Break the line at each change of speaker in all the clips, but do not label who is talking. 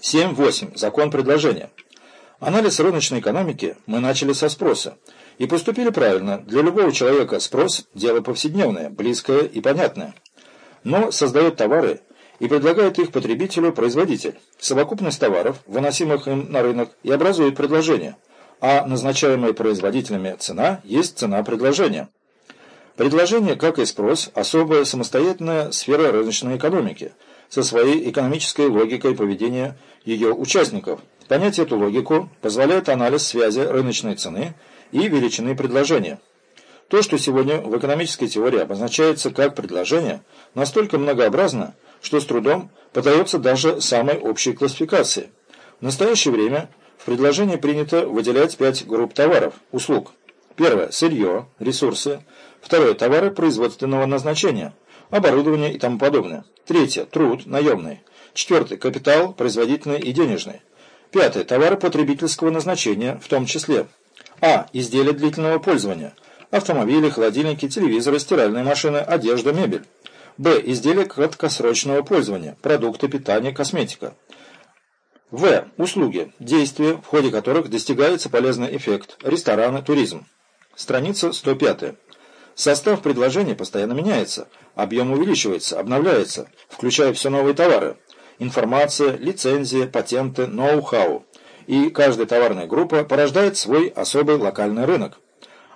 7.8. Закон предложения. Анализ рыночной экономики мы начали со спроса. И поступили правильно. Для любого человека спрос – дело повседневное, близкое и понятное. Но создает товары и предлагает их потребителю производитель. Совокупность товаров, выносимых им на рынок, и образует предложение. А назначаемая производителями цена есть цена предложения. Предложение, как и спрос, особая самостоятельная сфера рыночной экономики – со своей экономической логикой поведения ее участников. Понять эту логику позволяет анализ связи рыночной цены и величины предложения. То, что сегодня в экономической теории обозначается как предложение, настолько многообразно, что с трудом подается даже самой общей классификации. В настоящее время в предложении принято выделять пять групп товаров, услуг. Первое – сырье, ресурсы. Второе – товары производственного назначения – оборудование и тому подобное. Третье – труд, наемный. Четвертое – капитал, производительный и денежный. Пятое – товары потребительского назначения, в том числе А. Изделия длительного пользования. Автомобили, холодильники, телевизоры, стиральные машины, одежда, мебель. Б. Изделия краткосрочного пользования. Продукты питания, косметика. В. Услуги. Действия, в ходе которых достигается полезный эффект. Рестораны, туризм. Страница 105. Состав предложения постоянно меняется, объем увеличивается, обновляется, включая все новые товары. Информация, лицензия, патенты, ноу-хау. И каждая товарная группа порождает свой особый локальный рынок.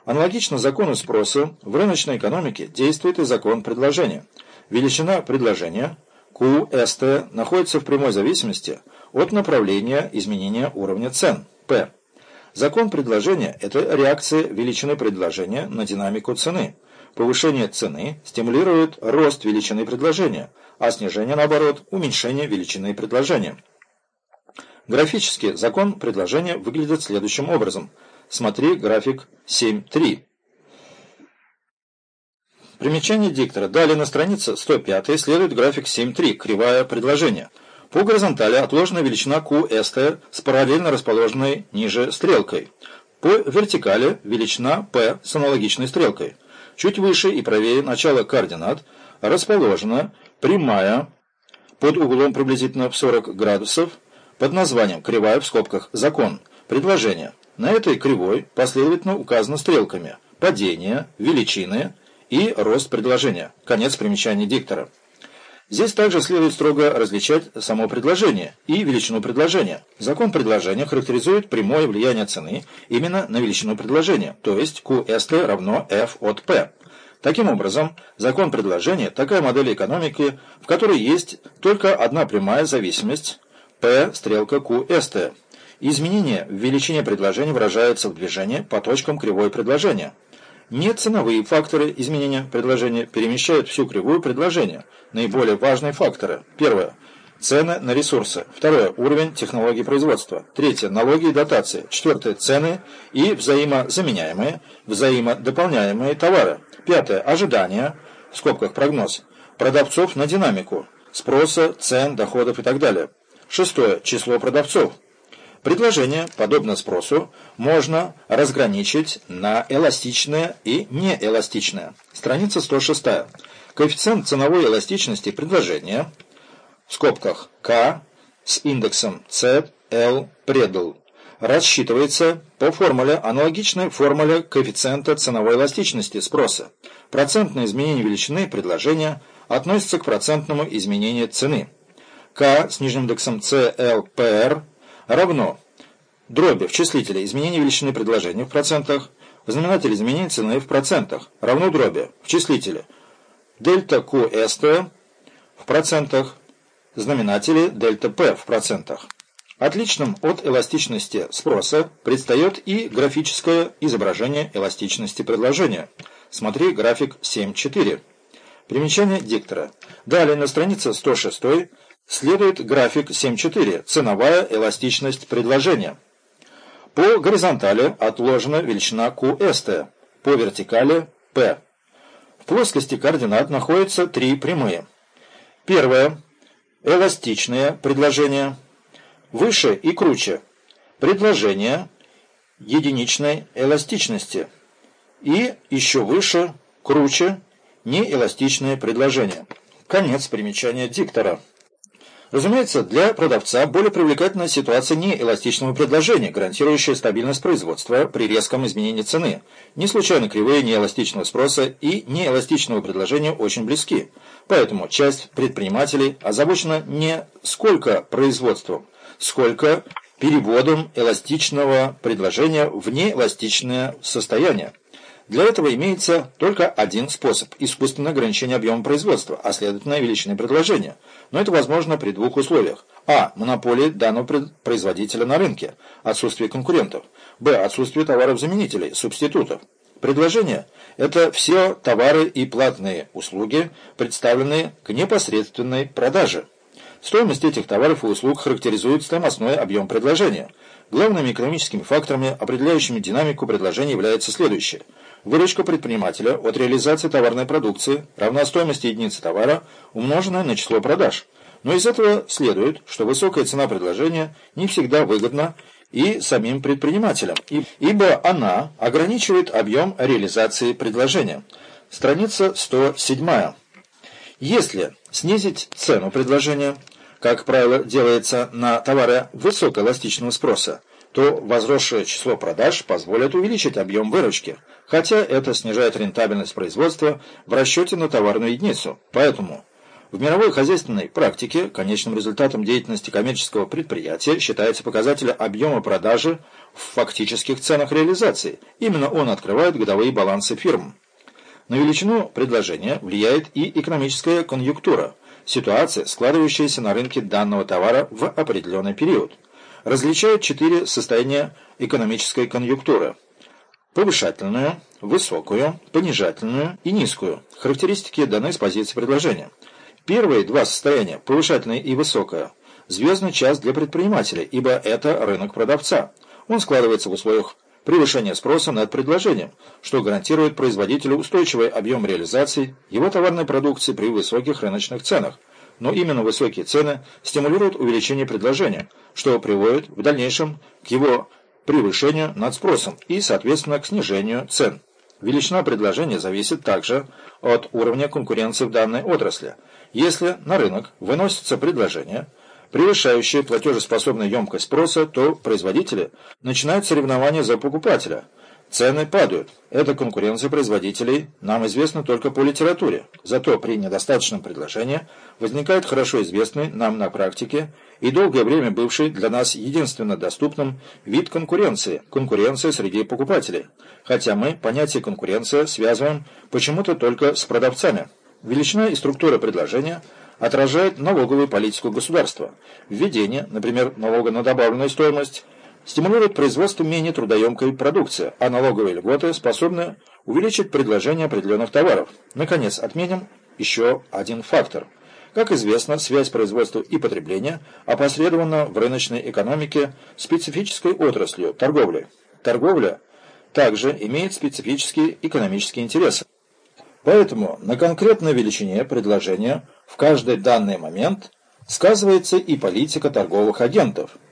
Аналогично закону спроса, в рыночной экономике действует и закон предложения. Величина предложения QST находится в прямой зависимости от направления изменения уровня цен P. Закон предложения – это реакция величины предложения на динамику цены. Повышение цены стимулирует рост величины предложения, а снижение, наоборот, уменьшение величины предложения. Графически закон предложения выглядит следующим образом. Смотри график 7.3. Примечание диктора. Далее на странице 105 следует график 7.3, кривая предложения – по горизонтали отложена величина QST с параллельно расположенной ниже стрелкой. По вертикали величина P с аналогичной стрелкой. Чуть выше и правее начала координат расположена прямая под углом приблизительно в 40 градусов под названием «Кривая в скобках закон» предложение. На этой кривой последовательно указано стрелками падение, величины и рост предложения. Конец примечания диктора. Здесь также следует строго различать само предложение и величину предложения. Закон предложения характеризует прямое влияние цены именно на величину предложения, то есть QST равно F от P. Таким образом, закон предложения – такая модель экономики, в которой есть только одна прямая зависимость P стрелка QST. Изменение в величине предложения выражается в движении по точкам кривой предложения. Не ценовые факторы изменения предложения перемещают всю кривую предложения. Наиболее важные факторы. Первое. Цены на ресурсы. Второе. Уровень технологий производства. Третье. Налоги и дотации. Четвертое. Цены и взаимозаменяемые, взаимодополняемые товары. Пятое. Ожидания, в скобках прогноз, продавцов на динамику, спроса, цен, доходов и так далее. Шестое. Число продавцов. Предложение, подобно спросу, можно разграничить на эластичное и неэластичное. Страница 106. Коэффициент ценовой эластичности предложения в скобках К с индексом CL предл рассчитывается по формуле, аналогичной формуле коэффициента ценовой эластичности спроса. Процентное изменение величины предложения относится к процентному изменению цены. К с нижним индексом CLPR равно дроби в числителе изменение величины предложения в процентах, в знаменателе изменение цены в процентах, равно дроби в числителе дельта QST в процентах, знаменателе дельта P в процентах. Отличным от эластичности спроса предстает и графическое изображение эластичности предложения. Смотри график 7.4. Примечание диктора. Далее на странице 106 Следует график 7.4 «Ценовая эластичность предложения». По горизонтали отложена величина QST, по вертикали P. В плоскости координат находятся три прямые. Первое – эластичное предложение, выше и круче, предложение единичной эластичности и еще выше, круче, неэластичное предложение. Конец примечания диктора. Разумеется, для продавца более привлекательна ситуация неэластичного предложения, гарантирующая стабильность производства при резком изменении цены. Не случайно кривые неэластичного спроса и неэластичного предложения очень близки. Поэтому часть предпринимателей озабочена не сколько производством, сколько переводом эластичного предложения в неэластичное состояние. Для этого имеется только один способ – искусственное ограничение объема производства, а следовательно величины предложения. Но это возможно при двух условиях. А. Монополии данного производителя на рынке, отсутствие конкурентов. Б. Отсутствие товаров-заменителей, субститутов. Предложение – это все товары и платные услуги, представленные к непосредственной продаже. Стоимость этих товаров и услуг характеризует стоимостной объем предложения. Главными экономическими факторами, определяющими динамику предложения, является следующее – Выручка предпринимателя от реализации товарной продукции равна стоимости единицы товара, умноженная на число продаж. Но из этого следует, что высокая цена предложения не всегда выгодна и самим предпринимателям, ибо она ограничивает объем реализации предложения. Страница 107. Если снизить цену предложения, как правило делается на товары высокоэластичного спроса, то возросшее число продаж позволит увеличить объем выручки, хотя это снижает рентабельность производства в расчете на товарную единицу. Поэтому в мировой хозяйственной практике конечным результатом деятельности коммерческого предприятия считается показатель объема продажи в фактических ценах реализации. Именно он открывает годовые балансы фирм. На величину предложения влияет и экономическая конъюнктура, ситуация, складывающаяся на рынке данного товара в определенный период различают четыре состояния экономической конъюнктуры. Повышательную, высокую, понижательную и низкую. Характеристики даны с позиции предложения. Первые два состояния, повышательное и высокое, звездный час для предпринимателя, ибо это рынок продавца. Он складывается в условиях превышения спроса над предложением, что гарантирует производителю устойчивый объем реализации его товарной продукции при высоких рыночных ценах но именно высокие цены стимулируют увеличение предложения, что приводит в дальнейшем к его превышению над спросом и, соответственно, к снижению цен. Величина предложения зависит также от уровня конкуренции в данной отрасли. Если на рынок выносится предложение, превышающее платежеспособную емкость спроса, то производители начинают соревнования за покупателя – Цены падают. Эта конкуренция производителей нам известна только по литературе. Зато при недостаточном предложении возникает хорошо известный нам на практике и долгое время бывший для нас единственно доступным вид конкуренции – конкуренция среди покупателей. Хотя мы понятие конкуренция связываем почему-то только с продавцами. Величина и структура предложения отражает налоговую политику государства. Введение, например, налога на добавленную стоимость – стимулирует производство менее трудоемкой продукции, а налоговые льготы способны увеличить предложение определенных товаров. Наконец, отменим еще один фактор. Как известно, связь производства и потребления опосредована в рыночной экономике специфической отраслью – торговлей. Торговля также имеет специфические экономические интересы. Поэтому на конкретной величине предложения в каждый данный момент сказывается и политика торговых агентов –